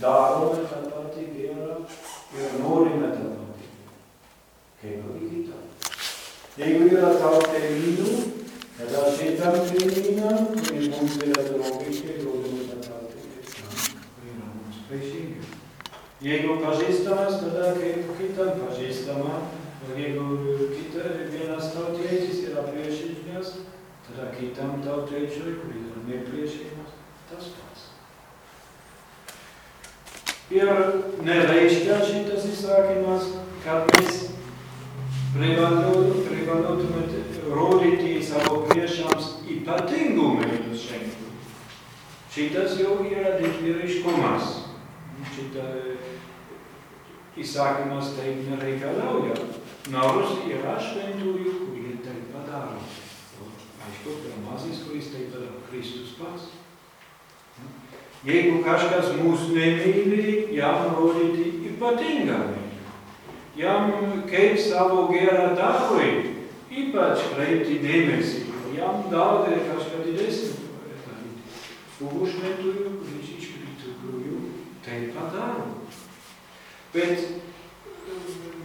darome tą patį gerą ir norime tą patį. Kaip ir kitą. Jeigu yra tau tėvynų, tada šitam kaimynam, kuris mums yra draugiškai, rodome tą patį kaip kurie yra mums priešingi. Jeigu pažįstamas, tada kaip kitam pažįstama, o jeigu kita, vienas tautietis yra priešiškas, tada kitam tautiečiui, kuris yra nepriešiškas, tas pats. Ir nereiškia šitas įsakymas, kad mes privalotume rodyti savo priešams ypatingų meilės ženklų. Šitas jau yra didvyriškumas. Šitą įsakymas taip nereikalauja. Nors yra šventųjų, kurie tai padaro. Aišku, pirmasis, kuris tai padaro, Kristus pats. Jeigu kažkas mūsų nemyli, jam rodyti ypatingą meilę. Jam kaip savo gerą darbui ypač kreipti dėmesį. Jam davė kažką didesnį daryti. Buvo šventųjų, kuris iš tikrųjų tai padaro. Bet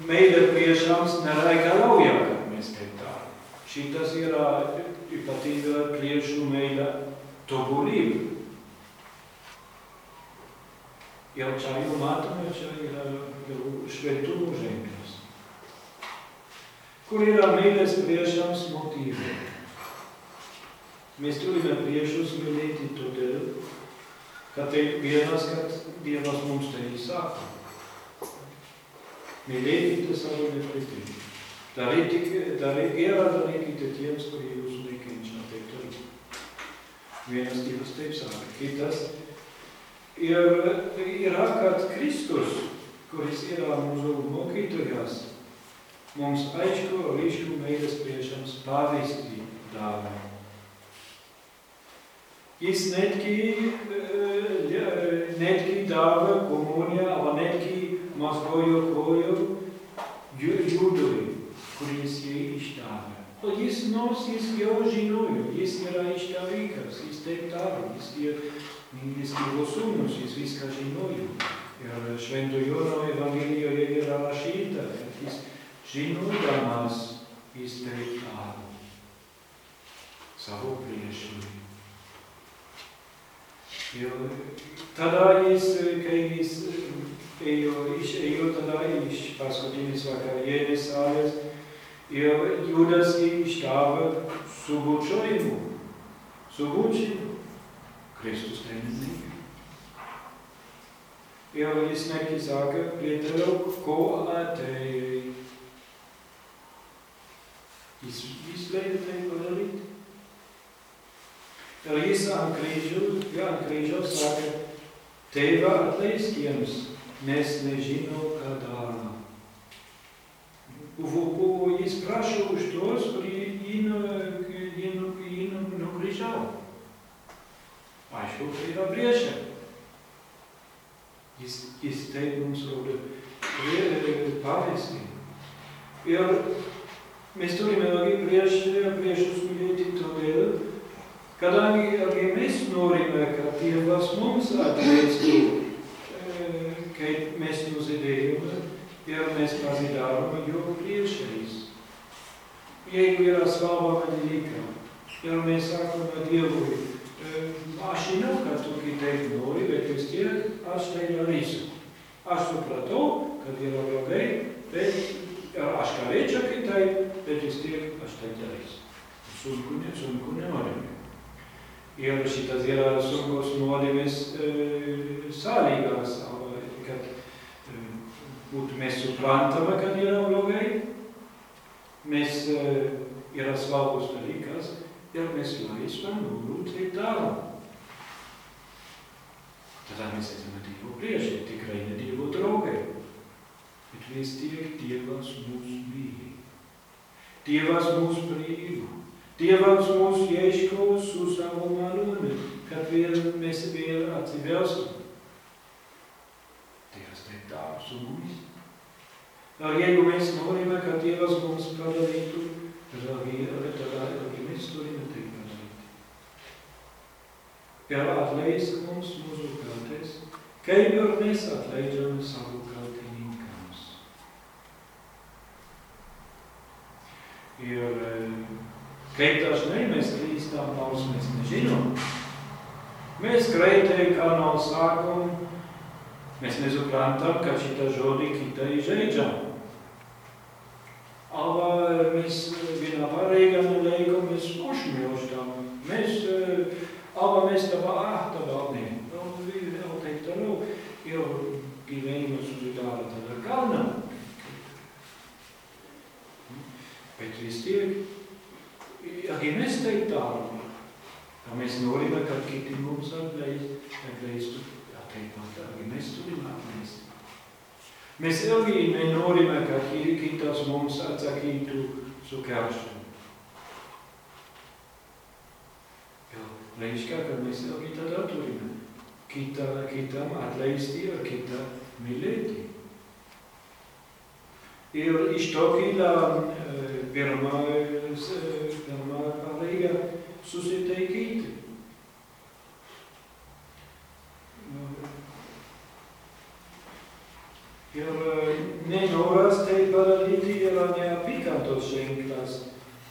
meilė priešams nereikalauja, kad mes taip darom. Šitas yra ypatinga priešų meilė tobulybė. Ir čia jau matome, čia yra jau šventumo ženklas. Kur yra meilės priešams motyvai? Mes turime priešus mylėti todėl, kad tai vienas, kad Dievas mums tai įsako. Mylėkite savo nepritinį. Darykite gerą, darykite tiems, kurie jūsų nekenčia. Taip toliau. Vienas Dievas taip sako. Kitas Ir yra, kad Kristus, kuris yra mūsų mokytojas, mums aišku, ryškių meilės priešams pavyzdį davė. Jis netgi, netgi davė komuniją, arba netgi mazgojo kojų judui, kuris jį ištavė. O jis nors jis jau žinojo, jis yra išdavikas, jis taip daro, jis yra Jis Dievo sūnus, jis viską žinojo. Ir Švento Jono Evangelijoje yra rašyta, kad jis žinodamas, jis taip daro savo priešui. Ir tada jis, kai jis ėjo, išėjo tada iš paskutinės vakarienės salės, ir Judas jį ištavė su bučiojimu. Christus lignende. Evangelist Merki sage, Pietrelov koalateji. Izgleda taj podelit. Jer Isa na križu, ja na križu sage, Teva atleist jiems, mēs nežinām, kā dāna. В кого есть спрашиваю, что с Ино Aišku, yra priešė. Jis, jis taip mums rodo pavyzdį. Ir mes turime irgi prieš, priešus mylėti todėl, kadangi mes norime, kad Dievas mums atleistų, kaip mes nusidėjome ir mes pasidarome jo priešais. Jeigu yra svarbama dalyka ir mes sakome Dievui, mașină, că tu chitei doi pe Cristian, asta e Ionisă. Asta platou, că din Orogăi, pe Așca Rece, chitei pe Cristian, asta e Ionisă. Sunt cune, sunt cune mare. Iar și tăziera sunt o snuoane salii la sau, că put mes suprantă, mă, că din Orogăi, mes Iaroslavul Stălicas, iar mes la Ispanul, te dară. Тогда мы с этим это его прежде, ты крайне ты его трогай. Bet mēs tiek Dievās mūsu mīļi. Dievās mūsu brīvu. Dievās mūsu ieškovus uz avumā nūni, kad vien mēs vēl atzīvēlsim. Dievas tiek dāvs un mums. Ar jeigu mēs norime, ka Dievas mums padalītu, tad vēl viena, bet tad arī mēs turime Dievu. Ir atleisk mums mūsų kaltės Kaip ir mēs atleidžiam savu kaltininkams. Ir kaip dažnai mēs klīstam nors mēs nežinom. Mēs greitai kā no sākuma, mēs nesuprantam, ka šitā žodī kita izžeidžam. kristieši, arī mēs teikt tālu. Tā mēs norinam, kad kiti mums atreiz, atreiz tu, ateipat, arī mēs turināmies. Mēs arī nenorime, ka kitas mums atsakītu zu kärsten. Ja, reiškia, kad mēs arī tad atturime. Kita, kitam atleisti ir kita mīlēti. Ir iztokīla uh, eh, kyla pirma, pirma pareiga susitaikyti. Ir nenoras tai padaryti yra neapykantos ženklas,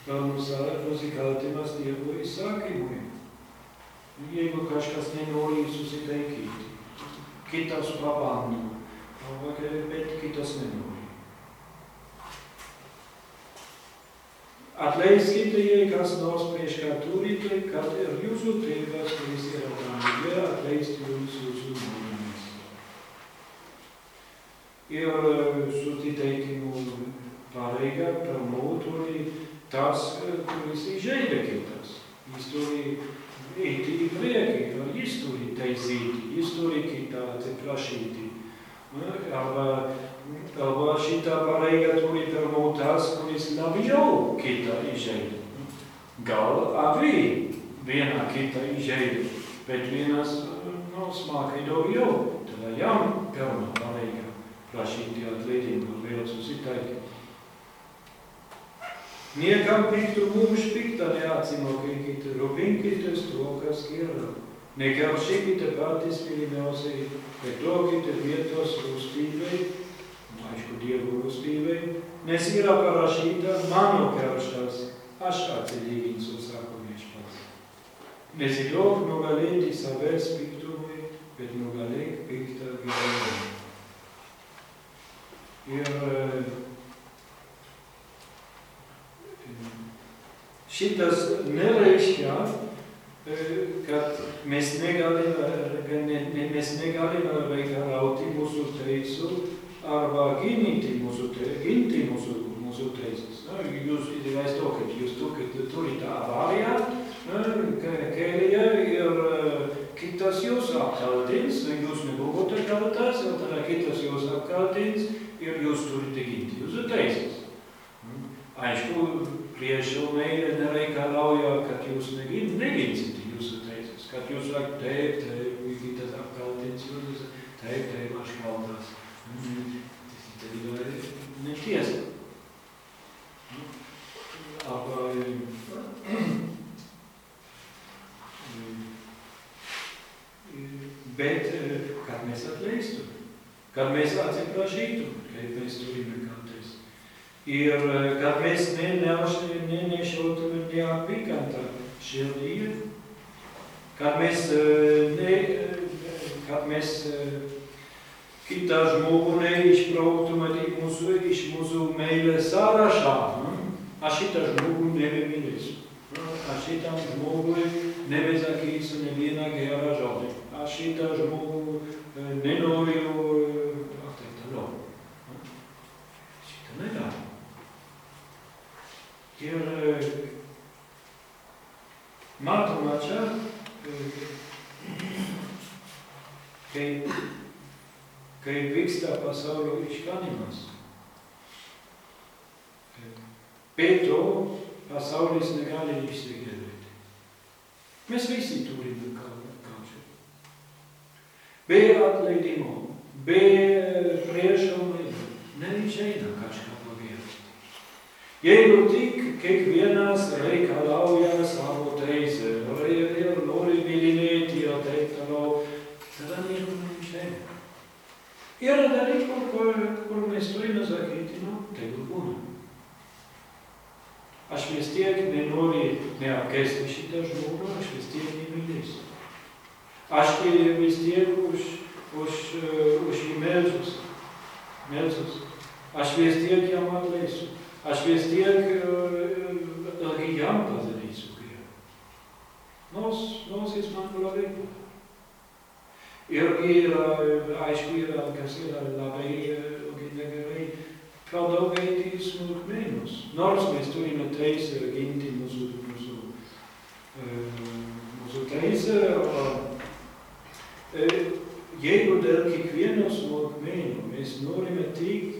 galbūt nusikaltimas Dievo įsakymui. Jeigu kažkas nenori susitaikyti, kitas pabando, bet kitas nenori. Atleiskite, kas nors prieš ką turite, kad ir jūsų tėvas, kuris yra danguje, atleisti jums jūsų nuodėmes. Ir susiteikimų pareiga pirmiau turi tas, kuris įžeidė kitas. Jis turi eiti į priekį, ir jis turi taisyti, jis turi kitą atsiprašyti. Arba Arba šitā pareiga turi pirmau nav kita izēja. Gala abi vienā kita izēja, bet vienās eh, nu, no smāka nav jau. Tādā jauna galvenā palīga plašīgi atlīdība un lielas uz itaļi. Niekam piktu mums piktā jācimo, ka kita rubinkitas to, kas kierā. Nekam šī kita patispīļņosī, bet to kita vietos uzstībai, maišku dievu uzstībai, nes yra parašyta mano kerštas, aš atsilyginsiu, sako viešpats. Nesiliok nugalėti savęs piktumui, bet nugalėk piktą gyvenimą. Ir šitas nereiškia, kad mes negalime, mes negalime reikalauti mūsų teisų arba ginti mūsų, ginti mūsų, mūsų teises. Na, jūs įsivaizduokit, jūs turite avariją kelyje ir kitas jūs apkaltins, jūs nebuvote kaltas, ir tada kitas jūs apkaltins ir jūs turite ginti jūsų teises. Aišku, priešo meilė nereikalauja, kad jūs negin, neginsite jūsų teises, kad jūs sakot, taip, taip, Bet eh, kad mēs atleistum, kad mēs atsiprašītu, kad mēs turime kantais. Eh, ir, kad mēs eh, ne, ne, nešautume neapikantā šiem dievu, kad mēs, ne, kad mēs kitā žmūgune izbrauktume mūsu, iš mūsu mēles sārašā, hm? aš šitā žmūgu nevimīlēs. Hm? Aš šitā žmūgu nevezakīsu nevienā gērā žaudību. Vieną gerą žodį. Aš šitą žmogų nenoriu, ak tai toliau. Šitą nedarom. Ir matoma čia, kai kaip vyksta pasaulio išganimas. Be to pasaulis negali išsigelbėti. Mes visi turime kančią. Be atleidimo, be priešo neišeina kažką pagerti. Jeigu tik kiekvienas reikalauja savo teisę ir nori mylinėti ir taip toliau, tada nieko neišeina. Yra dalykų, kur, kur mes turime sakyti, nu, tegul būna. Aš vis tiek nenoriu neapkesti šitą žmogų, aš vis tiek nemylėsiu. Aš vis tiek už, už, už jį melsiuosi. Melsiuosi. Aš vis tiek jam atleisiu. Aš vis tiek ilgai jam padarysiu gėrį. Nors, nors jis man blogai buvo. Ir yra, aišku, yra, kas yra labai negerai, per daug eiti į smulkmenus. Nors mes turime teisę ginti mūsų, mūsų, mūsų teisę, jeigu dėl kiekvieno smulkmenų mes norime tik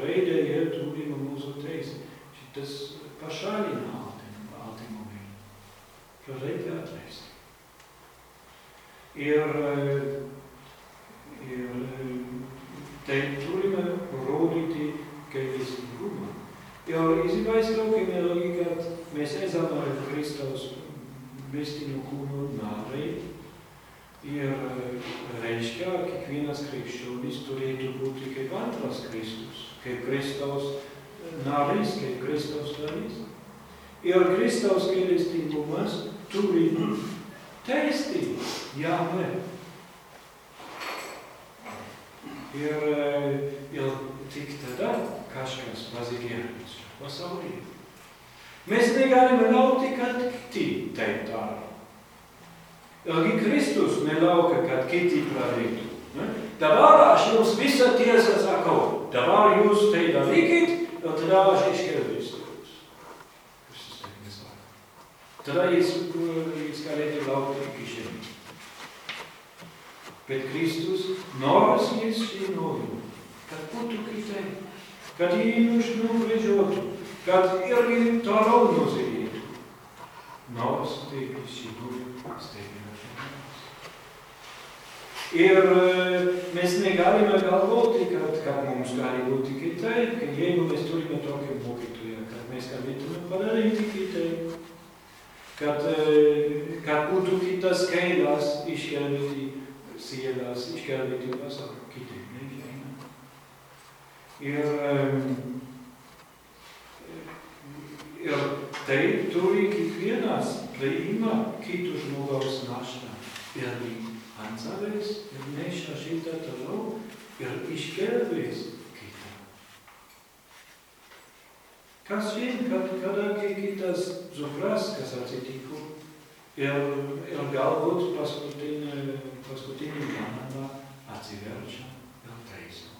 raidėje turime mūsų teisę, šitas pašalina artimumą. Reikia atleisti. Ir, ir tai turime rodyti gailestingumą. Ir įsivaizduokime, kad mes esame Kristaus mistinio kūno narai. Ir reiškia, kiekvienas krikščionis turėtų būti kaip antras Kristus, kaip Kristaus narys, kaip Kristaus narys. Ir Kristaus gailestingumas turi teisti Jahve. Ir, ir tik tada kažkas pasigelbės pasaulyje. Mes negalime laukti, kad kiti taip daro. Irgi Kristus nelaukia, kad kiti pradėtų. Ne? Dabar aš jums visą tiesą sakau. Dabar jūs tai darykit ir tada aš išgelbėsiu jūs. Kristus taip nesako. Tada jis, jis galėtų laukti iki šiandien. Bet Kristus, nors jis žinojo, kad būtų kitaip, kad jį nukryžiuotų, kad irgi toliau nusidėtų. Nors taip jis žinojo, jis taip yra žinojas. Ir mes negalime galvoti, kad, kad mums gali būti kitaip, kad jeigu mes turime tokį mokytoją, kad mes galėtume padaryti kitaip, kad, kad būtų kitas kelias išgelbėti sielas, išgelbėti pasaulį, kitaip neišeina. Ir, ir tai turi kiekvienas priima kito žmogaus naštą ir ant savęs ir neša šitą toliau ir išgelbės kitą. Kas žin, kad kada kitas supras, kas atsitiko ir, ir galbūt paskutinį, paskutinį valandą atsiverčia ir taiso.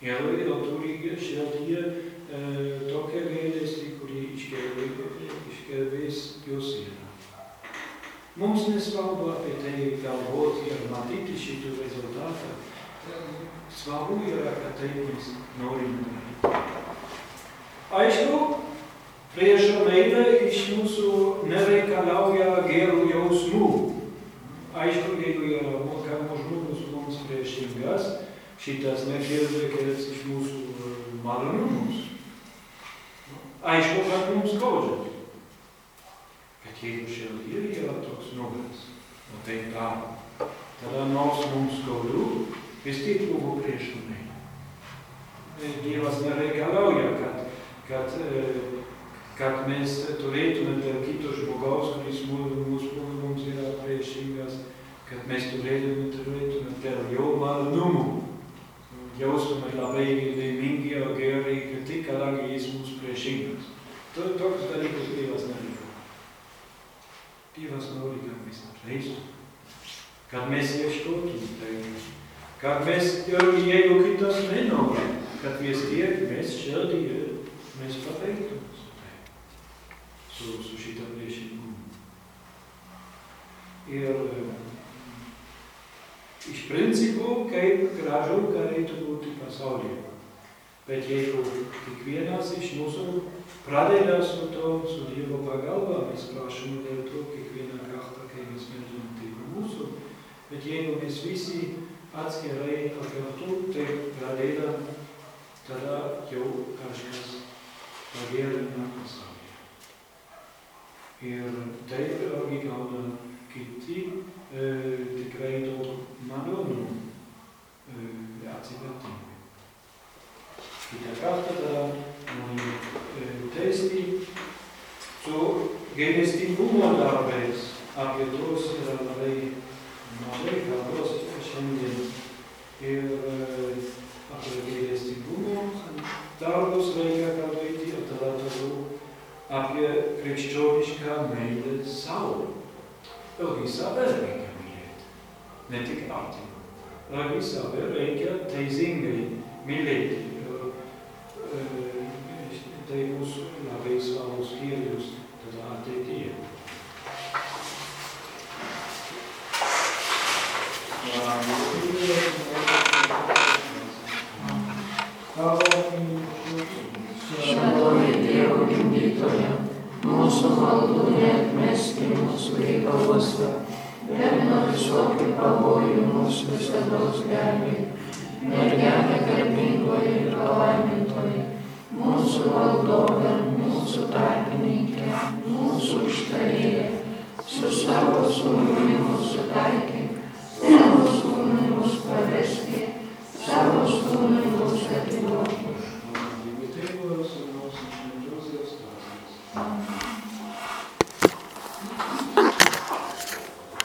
Ir, ir turi širdyje e, tokią gailestį, kuri išgelbės jo sielą. Mums nesvarbu apie tai galvoti ir matyti šitų rezultatą. Svarbu yra, kad tai mes norime. Aišku, priešo meilė iš mūsų nereikalauja gerų jausmų. Aišku, jeigu yra mokamo žmogus mums priešingas, šitas nekėlė kėlės iš mūsų malonumus. Aišku, kad mums skaudžia. Bet jeigu širdyje yra toks nugas, o tai daro, tada nors mums skaudu, vis tiek buvo priešo meilė. Dievas nereikalauja, kad, kad kad mes turėtume dėl kito žmogaus, kuris mums, mums yra priešingas, kad mes turėtume, turėtume dėl jo malonumų, jaustume labai laimingi ir gerai, kad tik kadangi jis mums priešingas. Tokius dalykus Dievas nereikia. Dievas nori, kad mes atleistų, kad mes ieškotume tai, kad mes, jeigu kitas nenori, kad vis tiek mes širdyje, mes paveiktume su, su šitą priešingumą. Ir iš principo, kaip gražu galėtų būti pasaulyje. Bet jeigu kiekvienas iš mūsų pradeda su to, su Dievo pagalba, mes prašome dėl to kiekvieną kartą, kai mes meldžiame Tėvą mūsų, bet jeigu mes visi atskirai ar kartu, tai pradedam, tada jau kažkas pagerina pasaulyje. Ir taip įgauna kiti e, tikrai daug malonų e, atsivertimų įtakata žmonių teisti e, su gailestingumo darbais, apie tuos yra labai mažai kalbos šiandien. Ir e, apie gailestingumo darbus reikia kalbėti, o tada toliau apie krikščionišką meilę savo. Vėlgi save reikia mylėti, ne tik artimą. Vėlgi save reikia teisingai mylėti. mūsų, ir nuo visokių pavojų mūsų visados gelbėk. Mergelė garbingoji ir palaimintoji, mūsų valdovė, mūsų tarpininkė, mūsų užtarėja, su savo sūnumi mūsų taikė, savo sūnumi mūsų pavesti, savo sūnumi mūsų atiduoti.